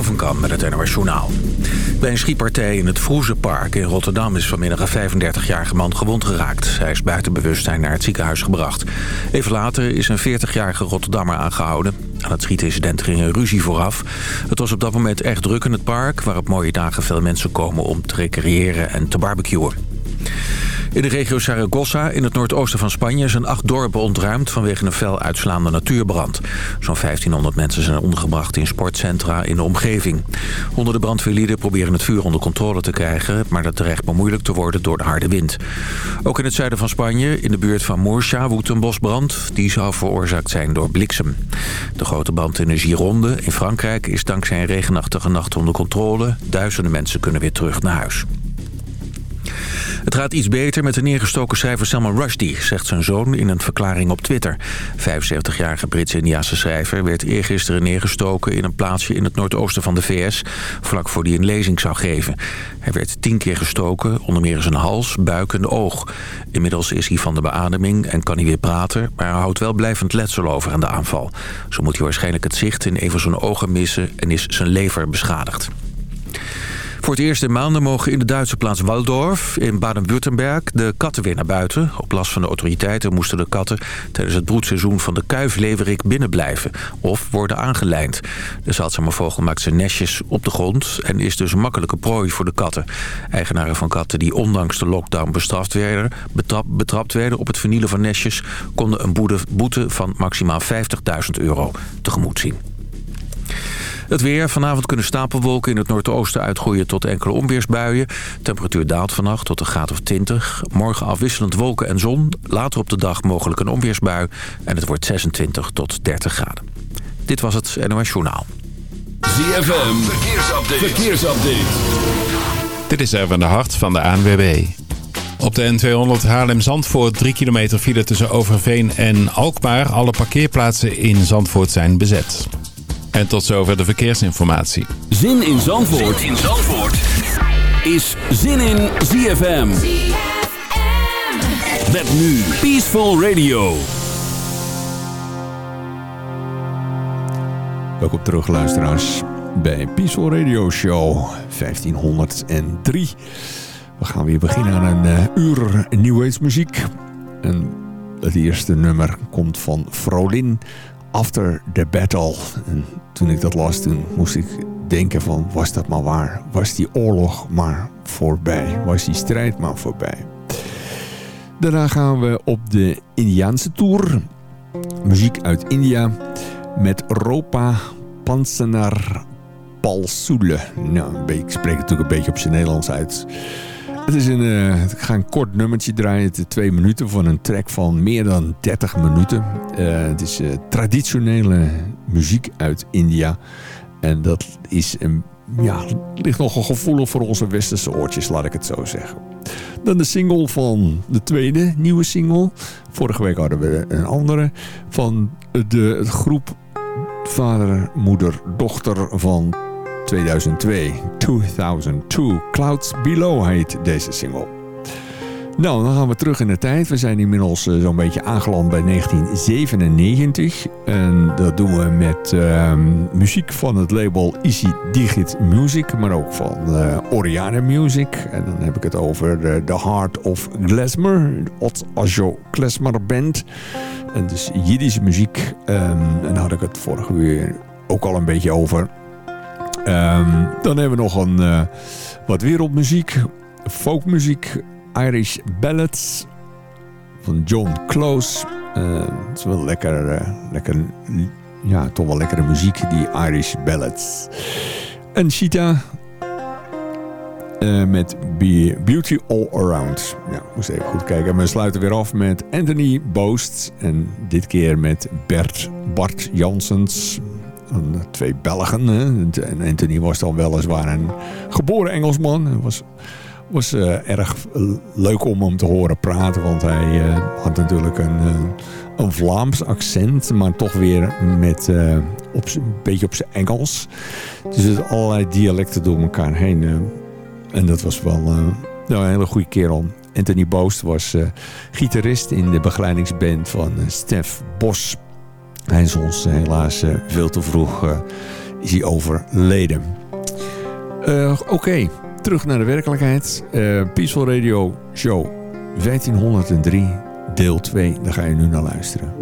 Van met het NOS. Bij een schietpartij in het Vroezenpark in Rotterdam... is vanmiddag een 35-jarige man gewond geraakt. Hij is buiten bewustzijn naar het ziekenhuis gebracht. Even later is een 40-jarige Rotterdammer aangehouden. Aan het schietincident ging een ruzie vooraf. Het was op dat moment echt druk in het park... waar op mooie dagen veel mensen komen om te recreëren en te barbecuen. In de regio Saragossa in het noordoosten van Spanje zijn acht dorpen ontruimd vanwege een fel uitslaande natuurbrand. Zo'n 1500 mensen zijn ondergebracht in sportcentra in de omgeving. Honderden brandweerlieden proberen het vuur onder controle te krijgen, maar dat terecht bemoeilijkt te worden door de harde wind. Ook in het zuiden van Spanje, in de buurt van Murcia, woedt een bosbrand. Die zou veroorzaakt zijn door bliksem. De grote brand in de Gironde in Frankrijk is dankzij een regenachtige nacht onder controle. Duizenden mensen kunnen weer terug naar huis. Het gaat iets beter met de neergestoken schrijver Salman Rushdie, zegt zijn zoon in een verklaring op Twitter. 75-jarige Brits-Indiaanse schrijver werd eergisteren neergestoken in een plaatsje in het noordoosten van de VS, vlak voor hij een lezing zou geven. Hij werd tien keer gestoken, onder meer in zijn hals, buik en oog. Inmiddels is hij van de beademing en kan hij weer praten, maar hij houdt wel blijvend letsel over aan de aanval. Zo moet hij waarschijnlijk het zicht in een van zijn ogen missen en is zijn lever beschadigd. Voor het eerst in maanden mogen in de Duitse plaats Waldorf in Baden-Württemberg de katten weer naar buiten. Op last van de autoriteiten moesten de katten tijdens het broedseizoen van de kuifleverik binnenblijven of worden aangelijnd. De zeldzame maakt zijn nestjes op de grond en is dus een makkelijke prooi voor de katten. Eigenaren van katten die ondanks de lockdown bestraft werden, betrapt werden op het vernielen van nestjes konden een boete van maximaal 50.000 euro tegemoet zien. Het weer. Vanavond kunnen stapelwolken in het noordoosten uitgroeien tot enkele onweersbuien. Temperatuur daalt vannacht tot een graad of 20. Morgen afwisselend wolken en zon. Later op de dag mogelijk een onweersbui. En het wordt 26 tot 30 graden. Dit was het NOS Journaal. ZFM. Verkeersupdate. Verkeersupdate. Dit is Erwin de Hart van de ANWB. Op de N200 Haarlem-Zandvoort 3 kilometer file tussen Overveen en Alkmaar. Alle parkeerplaatsen in Zandvoort zijn bezet. En tot zover de verkeersinformatie. Zin in Zandvoort, zin in Zandvoort. is Zin in ZFM. Met nu Peaceful Radio. Welkom terug luisteraars bij Peaceful Radio Show 1503. We gaan weer beginnen aan een uh, uur New Age muziek. En het eerste nummer komt van Frolin After the Battle. En toen ik dat las, toen moest ik denken van, was dat maar waar? Was die oorlog maar voorbij? Was die strijd maar voorbij? Daarna gaan we op de Indiaanse tour. Muziek uit India met Ropa Pansenar Palsule. Nou, ik spreek het natuurlijk een beetje op zijn Nederlands uit. Het is een, uh, ik ga een kort nummertje draaien. Het is twee minuten van een track van meer dan 30 minuten. Uh, het is uh, traditionele muziek uit India. En dat is een, ja, ligt nogal gevoelig voor onze westerse oortjes, laat ik het zo zeggen. Dan de single van de tweede nieuwe single. Vorige week hadden we een andere. Van de groep vader, moeder, dochter van 2002. 2002. Clouds Below heet deze single. Nou, dan gaan we terug in de tijd. We zijn inmiddels uh, zo'n beetje aangeland bij 1997. En dat doen we met uh, muziek van het label Easy Digit Music. Maar ook van uh, Oriana Music. En dan heb ik het over uh, The Heart of Klezmer. Ot Ajo Klezmer Band. En dus Jiddische muziek. Um, en daar had ik het vorige uur ook al een beetje over. Um, dan hebben we nog een, uh, wat wereldmuziek, folkmuziek, Irish Ballads van John Close. Uh, het is wel lekker, uh, lekker, ja, toch wel lekkere muziek, die Irish Ballads. En Cheetah met Be Beauty All Around. Ja, moest even goed kijken. En we sluiten weer af met Anthony Boost. En dit keer met Bert Bart Jansens twee Belgen. Hè. Anthony was dan weliswaar een geboren Engelsman. Het was, was uh, erg leuk om hem te horen praten. Want hij uh, had natuurlijk een, uh, een Vlaams accent. Maar toch weer met, op een beetje op zijn Engels. Dus allerlei dialecten door elkaar heen. en dat was wel nou, een hele goede kerel. Anthony Boost was gitarist in de begeleidingsband van Stef Bos. Hij is ons helaas eh, veel te vroeg eh, is overleden. Oké, terug naar de werkelijkheid. Peaceful Radio Show 1503, deel 2. Daar ga je nu naar luisteren.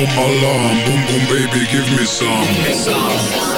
Boom alarm. Boom, boom, baby, give me some. Give me some.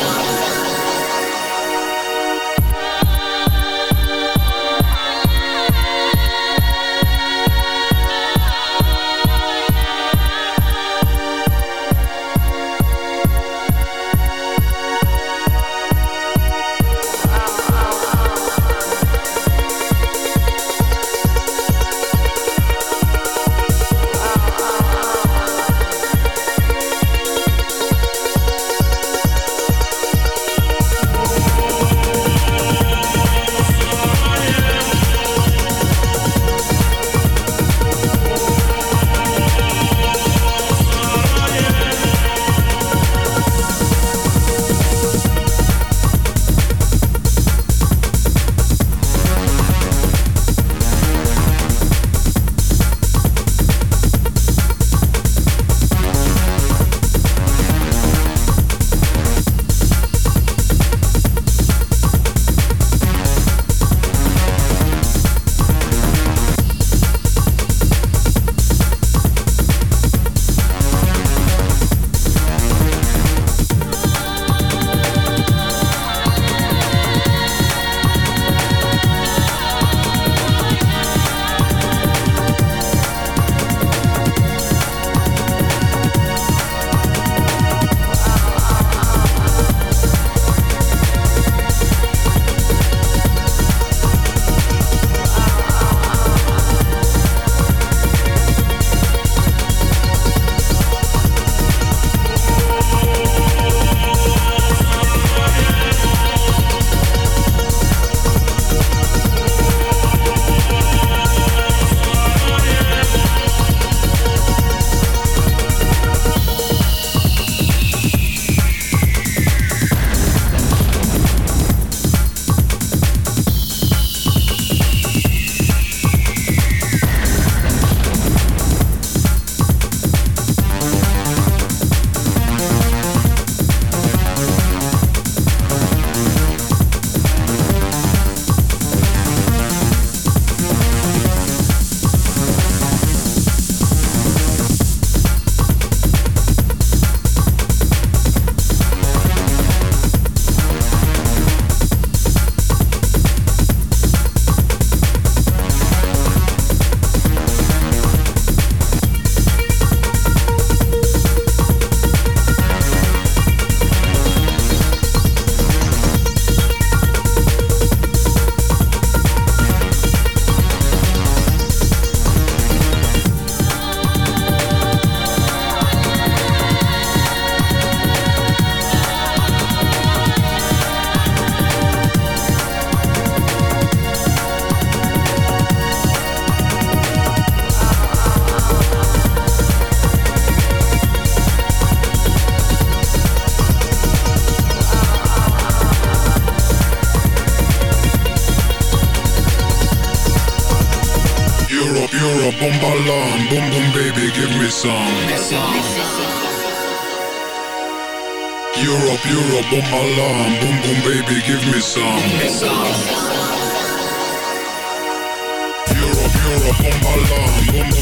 Europe, boom boom baby, give me some. Europe, Europe, boom ballon, boom boom baby, give me some. Europe, Europe, boom ballon, boom boom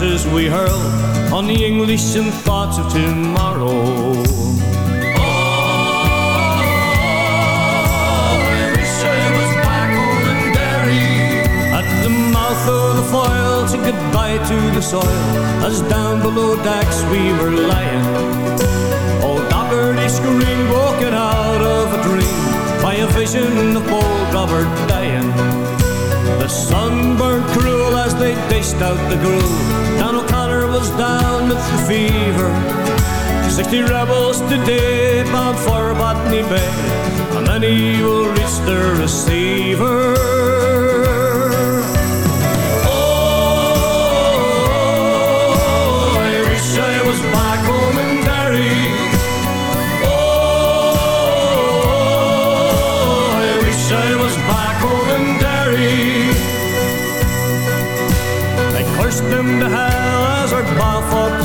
Curses we hurled on the English and thoughts of tomorrow. At the mouth of the foil to goodbye to the soil As down below decks we were lying Old Dougherty screamed woken out of a dream By a vision of bold Robert dying The sun burned cruel as they dished out the gruel. Dan O'Connor was down with the fever. Sixty rebels today bound for Botany Bay. And many will reach the receiver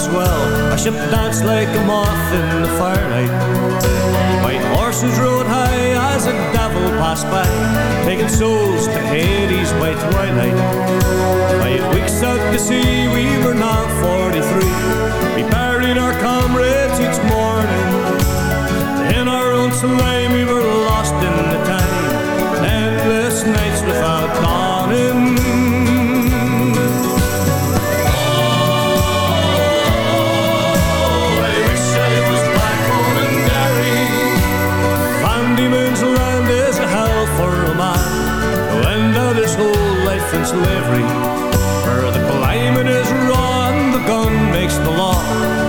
the swell. Our ship danced like a moth in the firelight. White horses rode high as a devil passed by, taking souls to Hades by twilight. Five weeks out to sea, we were now 43. We buried our comrades each morning. In our own slime, we were lost in the time. Endless nights without dawning. Slavery. Where the climate is and the gun makes the law.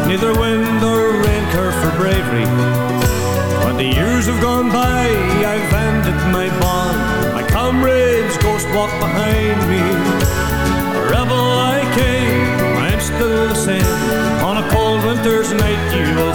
Neither wind or rain care for bravery. Twenty years have gone by, I've ended my bond. My comrades ghost walk behind me. A rebel I came, I'm still the same. On a cold winter's night you will